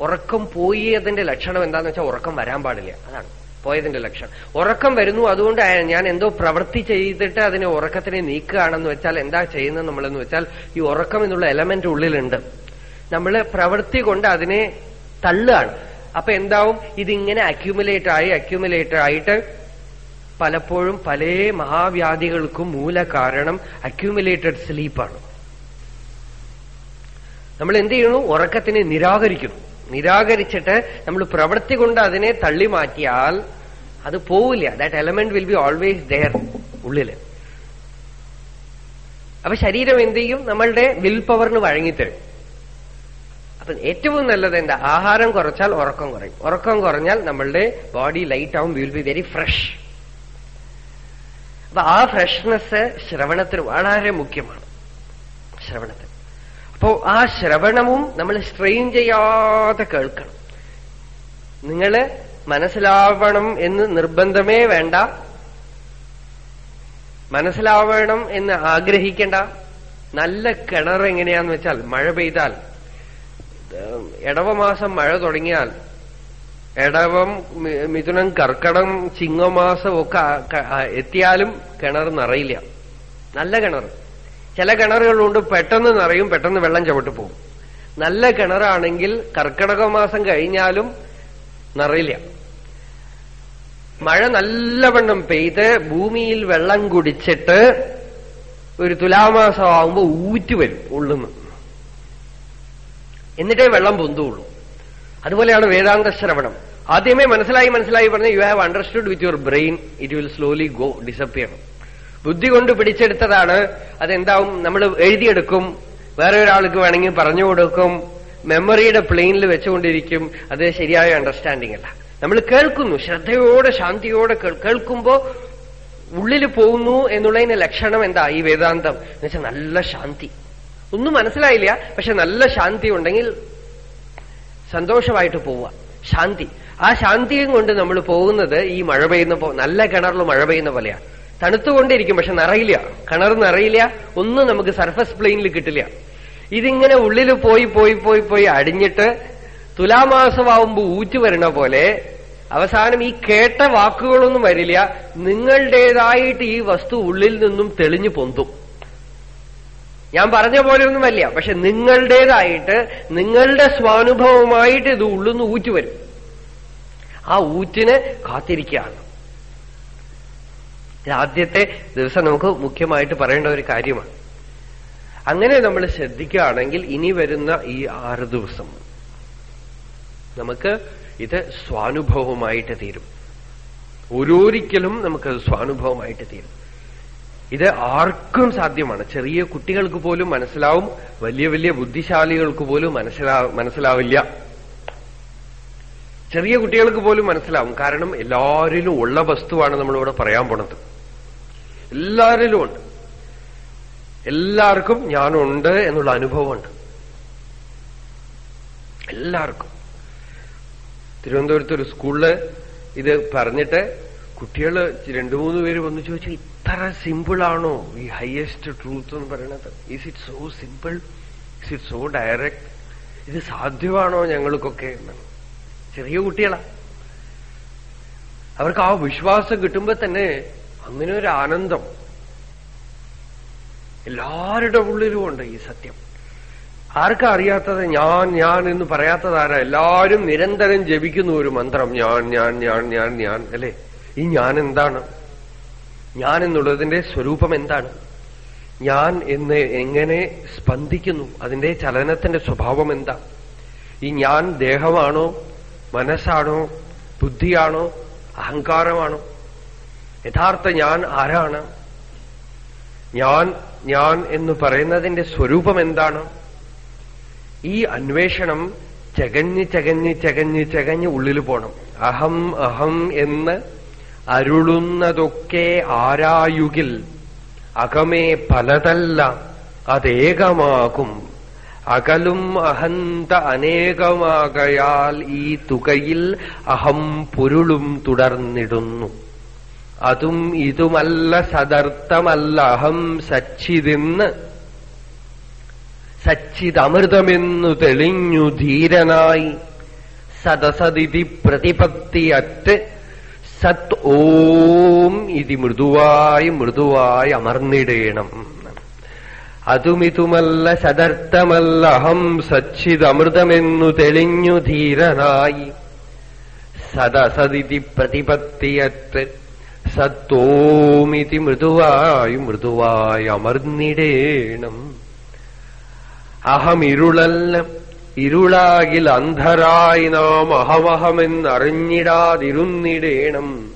ഉറക്കം പോയതിന്റെ ലക്ഷണം എന്താന്ന് വെച്ചാൽ ഉറക്കം വരാൻ പാടില്ല. അതാണ് പോയതിന്റെ ലക്ഷണം. ഉറക്കം വരുന്നു അതുകൊണ്ട് ഞാൻ എന്തോ പ്രവൃത്തി ചെയ്തിട്ട് അതിനെ ഉറക്കത്തിനെ നീക്കുകയാണെന്ന് വെച്ചാൽ എന്താ ചെയ്യുന്നത് നമ്മളെന്ന് വെച്ചാൽ ഈ ഉറക്കം എന്നുള്ള എലമെന്റ് ഉള്ളിലുണ്ട്. നമ്മൾ പ്രവൃത്തി കൊണ്ട് അതിനെ തള്ളുകയാണ്. അപ്പൊ എന്താവും? ഇതിങ്ങനെ അക്യുമുലേറ്റ് ആയി അക്യുമുലേറ്റ് ആയിട്ട് പലപ്പോഴും പല മഹാവ്യാധികൾക്കും മൂല കാരണം അക്യുമുലേറ്റഡ് സ്ലീപ്പാണ് നമ്മൾ എന്ത് ചെയ്യുന്നു? ഉറക്കത്തിനെ നിരാകരിക്കുന്നു. നിരാകരിച്ചിട്ട് നമ്മൾ പ്രവൃത്തി കൊണ്ട് അതിനെ തള്ളി മാറ്റിയാൽ അത് പോവില്ല. That element will be always there ഉള്ളിൽ. അപ്പൊ ശരീരം എന്ത് ചെയ്യും? നമ്മളുടെ വിൽ പവറിന് വഴങ്ങിത്തരും. അപ്പൊ ഏറ്റവും നല്ലത് എന്താ? ആഹാരം കുറച്ചാൽ ഉറക്കം കുറയും. ഉറക്കം കുറഞ്ഞാൽ നമ്മളുടെ ബോഡി ലൈറ്റ് ആവും വിൽ ബി വെരി ഫ്രഷ് അപ്പൊ ആ ഫ്രഷ്നെസ് ശ്രവണത്തിന് വളരെ മുഖ്യമാണ്. ശ്രവണത്തിന്. അപ്പോ ആ ശ്രവണവും നമ്മൾ സ്ട്രെയിൻ ചെയ്യാതെ കേൾക്കണം. നിങ്ങൾ മനസ്സിലാവണം എന്ന് നിർബന്ധമേ വേണ്ട. മനസ്സിലാവണം എന്ന് ആഗ്രഹിക്കേണ്ട. നല്ല കിണർ എങ്ങനെയാന്ന് വെച്ചാൽ മഴ പെയ്താൽ ഇടവമാസം മഴ തുടങ്ങിയാൽ ഇടവം മിഥുനം കർക്കടം ചിങ്ങമാസം ഒക്കെ എത്തിയാലും കിണർ നിറയില്ല നല്ല കിണർ. ചില കിണറുകളുണ്ട് പെട്ടെന്ന് നിറയും പെട്ടെന്ന് വെള്ളം ചവിട്ട് പോകും. നല്ല കിണറാണെങ്കിൽ കർക്കടക മാസം കഴിഞ്ഞാലും നിറയില്ല. മഴ നല്ലവണ്ണം പെയ്ത് ഭൂമിയിൽ വെള്ളം കുടിച്ചിട്ട് ഒരു തുലാമാസം ഊറ്റുവരും ഊറ്റ് ഉള്ളുന്ന്. എന്നിട്ടേ വെള്ളം പൊന്തുള്ളൂ. അതുപോലെയാണ് വേദാന്ത ശ്രവണം. ആദ്യമേ മനസ്സിലായി മനസ്സിലായി പറഞ്ഞ you have understood with your brain it will slowly go disappear ബുദ്ധി കൊണ്ട് പിടിച്ചെടുത്തതാണ്. അതെന്താവും? നമ്മൾ എഴുതിയെടുക്കും. വേറെ ഒരാൾക്ക് വേണമെങ്കിൽ പറഞ്ഞു കൊടുക്കും. മെമ്മറിയുടെ പ്ലെയിനിൽ വെച്ചുകൊണ്ടിരിക്കും. അത് ശരിയായ അണ്ടർസ്റ്റാൻഡിംഗ് അല്ല. നമ്മൾ കേൾക്കുന്നു. ശ്രദ്ധയോടെ ശാന്തിയോടെ കേൾ- കേൾക്കുമ്പോ ഉള്ളിൽ പോകുന്നു എന്നുള്ളതിന്റെ ലക്ഷണം എന്താ? ഈ വേദാന്തം. എന്ന് വെച്ചാൽ നല്ല ശാന്തി. ഒന്നും മനസ്സിലായില്ല പക്ഷെ നല്ല ശാന്തി ഉണ്ടെങ്കിൽ സന്തോഷമായിട്ട് പോവുക. ശാന്തി. ആ ശാന്തിയും കൊണ്ട് നമ്മൾ പോകുന്നത് ഈ മഴ പെയ്യുന്ന നല്ല കിണറിൽ മഴ പെയ്യുന്ന പോലെയാണ്. തണുത്തുകൊണ്ടിരിക്കും പക്ഷെ നിറയില്ല. കിണർ നിറയില്ല ഒന്നും നമുക്ക് സർഫസ് പ്ലെയിനിൽ കിട്ടില്ല. ഇതിങ്ങനെ ഉള്ളിൽ പോയി പോയി പോയി പോയി അടിഞ്ഞിട്ട് തുലാമാസമാവുമ്പോൾ ഊറ്റു വരണ പോലെ അവസാനം ഈ കേട്ട വാക്കുകളൊന്നും വരില്ല. നിങ്ങളുടേതായിട്ട് ഈ വസ്തു ഉള്ളിൽ നിന്നും തെളിഞ്ഞു പൊന്തും. ഞാൻ പറഞ്ഞ പോലെയൊന്നും വല്ല പക്ഷെ നിങ്ങളുടേതായിട്ട് നിങ്ങളുടെ സ്വാനുഭവമായിട്ട് ഇത് ഉള്ളുന്ന് ഊറ്റുവരും ആ ഊറ്റിന് കാത്തിരിക്കുകയാണ്. ആദ്യത്തെ ദിവസം നമുക്ക് മുഖ്യമായിട്ട് പറയേണ്ട ഒരു കാര്യമാണ്. അങ്ങനെ നമ്മൾ ശ്രദ്ധിക്കുകയാണെങ്കിൽ ഇനി വരുന്ന ഈ ആറ് ദിവസം നമുക്ക് ഇത് സ്വാനുഭവമായിട്ട് തീരും. ഓരോരിക്കലും നമുക്കത് സ്വാനുഭവമായിട്ട് തീരും. ഇത് ആർക്കും സാധ്യമാണ്. ചെറിയ കുട്ടികൾക്ക് പോലും മനസ്സിലാവും വലിയ വലിയ ബുദ്ധിശാലികൾക്ക് പോലും മനസ്സിലാ മനസ്സിലാവില്ല. ചെറിയ കുട്ടികൾക്ക് പോലും മനസ്സിലാവും. കാരണം എല്ലാവരിലും ഉള്ള വസ്തുവാണ് നമ്മളിവിടെ പറയാൻ പോണത്. എല്ലാവരിലും ഉണ്ട്. എല്ലാവർക്കും ഞാനുണ്ട് എന്നുള്ള അനുഭവമുണ്ട്. എല്ലാവർക്കും. തിരുവനന്തപുരത്ത് ഒരു സ്കൂളിൽ ഇത് പറഞ്ഞിട്ട് കുട്ടികൾ രണ്ടു മൂന്ന് പേര് വന്നു ചോദിച്ചു ഇത്ര സിമ്പിളാണോ ഈ ഹയസ്റ്റ് ട്രൂത്ത് എന്ന് പറയുന്നത് is it so simple is it so direct ഇത് സാധ്യമാണോ ഞങ്ങൾക്കൊക്കെ എന്ന്. ചെറിയ കുട്ടികളാ. അവർക്ക് ആ വിശ്വാസം കിട്ടുമ്പോ തന്നെ അങ്ങനെ ഒരു ആനന്ദം. എല്ലാവരുടെ ഉള്ളിലും ഉണ്ട് ഈ സത്യം. ആർക്കാ അറിയാത്തത് ഞാൻ ഞാൻ എന്ന് പറയാത്തതാരാ? എല്ലാവരും നിരന്തരം ജപിക്കുന്ന ഒരു മന്ത്രം. ഞാൻ ഞാൻ ഞാൻ ഞാൻ ഞാൻ. അല്ലേ? ഈ ഞാൻ എന്താണ്? ഞാൻ എന്നുള്ളതിന്റെ സ്വരൂപം എന്താണ്? ഞാൻ എന്ന് എങ്ങനെ സ്പന്ദിക്കുന്നു? അതിന്റെ ചലനത്തിന്റെ സ്വഭാവം എന്താ? ഈ ഞാൻ ദേഹമാണോ മനസ്സാണോ ബുദ്ധിയാണോ അഹങ്കാരമാണോ? യഥാർത്ഥ ഞാൻ ആരാണ്? ഞാൻ ഞാൻ എന്ന് പറയുന്നതിന്റെ സ്വരൂപം എന്താണ്? ഈ അന്വേഷണം ചകഞ്ഞ് ചകഞ്ഞ് ചകഞ്ഞ് ചകഞ്ഞ് ഉള്ളിൽ പോണം. അഹം അഹം എന്ന് അരുളുന്നതൊക്കെ ആരായുകിൽ? അകമേ പലതല്ല അതേകമാകും. അകലും അഹന്ത അനേകമാകയാൽ ഈ തുകയിൽ അഹം പൊരുളും തുടർന്നിടുന്നു. അതും ഇതുമല്ല സദർത്ഥമല്ല അഹം സച്ചിതിന്ന്. സച്ചിതമൃതമെന്നു തെളിഞ്ഞു ധീരനായി സദസതിഥി പ്രതിപത്തിയറ്റ് സത് ഓം ഇതി മൃദുവായി മൃദുവായി അമർന്നിടേണം. അതുമിതുമല്ല സദർത്ഥമല്ല അഹം സച്ചിതമൃതമെന്നു തെളിഞ്ഞു ധീരനായി. സദസതിഥി പ്രതിപത്തിയറ്റ് സത്തോമിതി മൃദുവായി മൃദുവായി അമർന്നിടേണം. അഹമിരുളല്ല ഇരുളാകിൽ അന്ധരായി നാം അഹമഹമെന്നറിഞ്ഞിടാതിരുന്നിടേണം.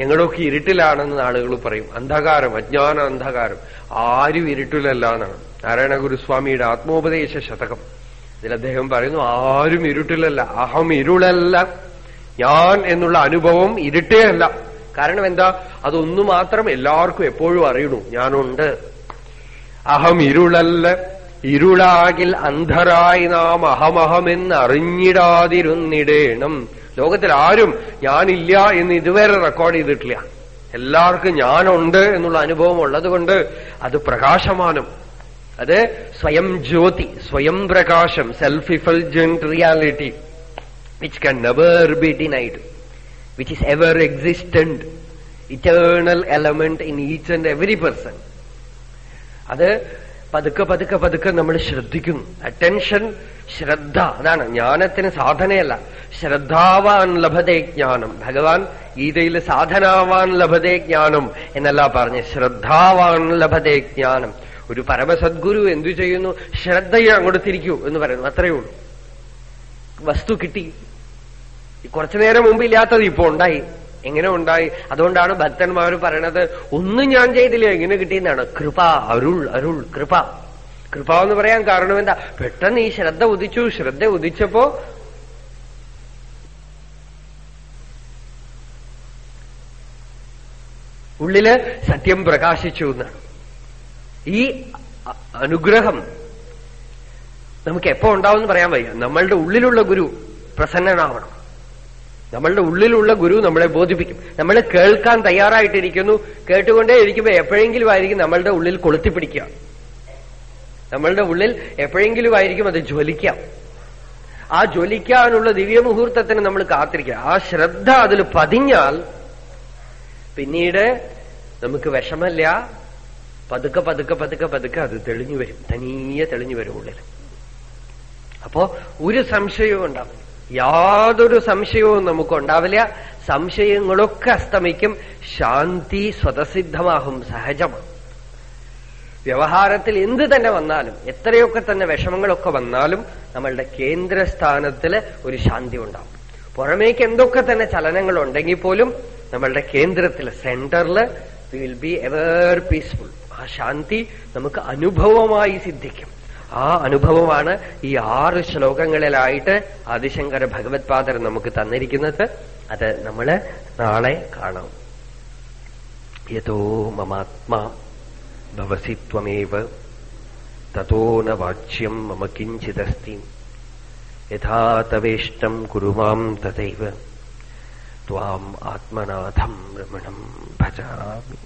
ഞങ്ങളൊക്കെ ഇരുട്ടിലാണെന്ന് ആളുകൾ പറയും. അന്ധകാരം അജ്ഞാന അന്ധകാരം. ആരും ഇരുട്ടിലല്ല എന്നാണ്. നാരായണ ഗുരുസ്വാമിയുടെ ആത്മോപദേശ ശതകം. ഇതിൽ അദ്ദേഹം പറയുന്നു ആരും ഇരുട്ടിലല്ല അഹം ഇരുളല്ല. ഞാൻ എന്നുള്ള അനുഭവം ഇരുട്ടേ അല്ല. കാരണം എന്താ? അതൊന്നു മാത്രം എല്ലാവർക്കും എപ്പോഴും അറിയണു. ഞാനുണ്ട്. അഹം ഇരുളല്ല. ഇരുളാകിൽ അന്ധരായി നാം അഹമഹമെന്ന് അറിഞ്ഞിടാതിരുന്നിടേണം ലോകത്തിൽ ആരും ഞാനില്ല എന്ന് ഇതുവരെ റെക്കോർഡ് ചെയ്തിട്ടില്ല. എല്ലാവർക്കും ഞാനുണ്ട് എന്നുള്ള അനുഭവം ഉള്ളതുകൊണ്ട് അത് പ്രകാശമാനം അത് സ്വയം ജ്യോതി സ്വയം പ്രകാശം self effulgent reality which can never be denied, which is ever existent eternal element in each and every person അത് പതുക്കെ പതുക്കെ പതുക്കെ നമ്മൾ ശ്രദ്ധിക്കുന്നു. അറ്റൻഷൻ ശ്രദ്ധ അതാണ് ജ്ഞാനത്തിന് സാധനയല്ല. ശ്രദ്ധാവാൻ ലഭതേ ജ്ഞാനം. ഭഗവാൻ ഗീതയിൽ സാധനാവാൻ ലഭതേ ജ്ഞാനം എന്നല്ല പറഞ്ഞ് ശ്രദ്ധാവാൻ ലഭതേ ജ്ഞാനം. ഒരു പരമസദ്ഗുരു എന്തു ചെയ്യുന്നു? ശ്രദ്ധയെ അങ്ങോട്ട് തിരിക്കൂ എന്ന് പറയുന്നു. അത്രയേ ഉള്ളൂ. വസ്തു കിട്ടി. കുറച്ചു നേരം മുമ്പ് ഇല്ലാത്തത് ഇപ്പോ ഉണ്ടായി. എങ്ങനെ ഉണ്ടായി? അതുകൊണ്ടാണ് ഭക്തന്മാർ പറയണത് ഒന്നും ഞാൻ ചെയ്തില്ല എങ്ങനെ കിട്ടിയെന്നാണ്. കൃപ അരുൾ അരുൾ കൃപ. കൃപ എന്ന് പറയാൻ കാരണം എന്താ? പെട്ടെന്ന് ഈ ശ്രദ്ധ ഉദിച്ചു ശ്രദ്ധ ഉദിച്ചപ്പോ ഉള്ളിൽ സത്യം പ്രകാശിച്ചു എന്നാണ്. ഈ അനുഗ്രഹം നമുക്ക് എപ്പോ ഉണ്ടാവും എന്ന് പറയാൻ വയ്യ. നമ്മളുടെ ഉള്ളിലുള്ള ഗുരു പ്രസന്നനാവണം. നമ്മളുടെ ഉള്ളിലുള്ള ഗുരു നമ്മളെ ബോധിപ്പിക്കും. നമ്മൾ കേൾക്കാൻ തയ്യാറായിട്ടിരിക്കുന്നു. കേട്ടുകൊണ്ടേ ഇരിക്കുമ്പോ എപ്പോഴെങ്കിലും ആയിരിക്കും നമ്മളുടെ ഉള്ളിൽ കൊളുത്തിപ്പിടിക്കുക. നമ്മളുടെ ഉള്ളിൽ എപ്പോഴെങ്കിലും ആയിരിക്കും അത് ജ്വലിക്കാം ആ ജ്വലിക്കാനുള്ള ദിവ്യമുഹൂർത്തത്തിന് നമ്മൾ കാത്തിരിക്കുക. ആ ശ്രദ്ധ അതിൽ പതിഞ്ഞാൽ പിന്നീട് നമുക്ക് വിഷമല്ല. പതുക്കെ പതുക്കെ പതുക്കെ പതുക്കെ അത് തെളിഞ്ഞു വരും. തനിയെ തെളിഞ്ഞു വരും ഉള്ളിൽ. അപ്പോ ഒരു സംശയവും ഉണ്ടാവില്ല. യാതൊരു സംശയവും നമുക്കുണ്ടാവില്ല. സംശയങ്ങളൊക്കെ അസ്തമിക്കും. ശാന്തി സ്വതസിദ്ധമാകും സഹജമാണ്. വ്യവഹാരത്തിൽ എന്ത് തന്നെ വന്നാലും എത്രയൊക്കെ തന്നെ വിഷമങ്ങളൊക്കെ വന്നാലും നമ്മളുടെ കേന്ദ്രസ്ഥാനത്തിൽ ഒരു ശാന്തി ഉണ്ടാവും. പുറമേക്ക് എന്തൊക്കെ തന്നെ ചലനങ്ങൾ ഉണ്ടെങ്കിൽ പോലും നമ്മളുടെ കേന്ദ്രത്തിൽ സെന്ററിൽ വിൽ ബി എവർ പീസ്ഫുൾ. ആ ശാന്തി നമുക്ക് അനുഭവമായി സിദ്ധിക്കും. ആ അനുഭവമാണ് ഈ ആറ് ശ്ലോകങ്ങളിലായിട്ട് ആദിശങ്കര ഭഗവത് പാദർ നമുക്ക് തന്നിരിക്കുന്നത്. അത് നമ്മൾ നാളെ കാണാം. യഥോ മമാത്മാ ഭവസി ത്വമേവ. തതോ ന വാച്യം മമ കിഞ്ചിദസ്തി യഥാ തവേഷ്ടം കുരു മാം തഥൈവ. ത്വാം ആത്മനാഥം രമണം ഭജാമി.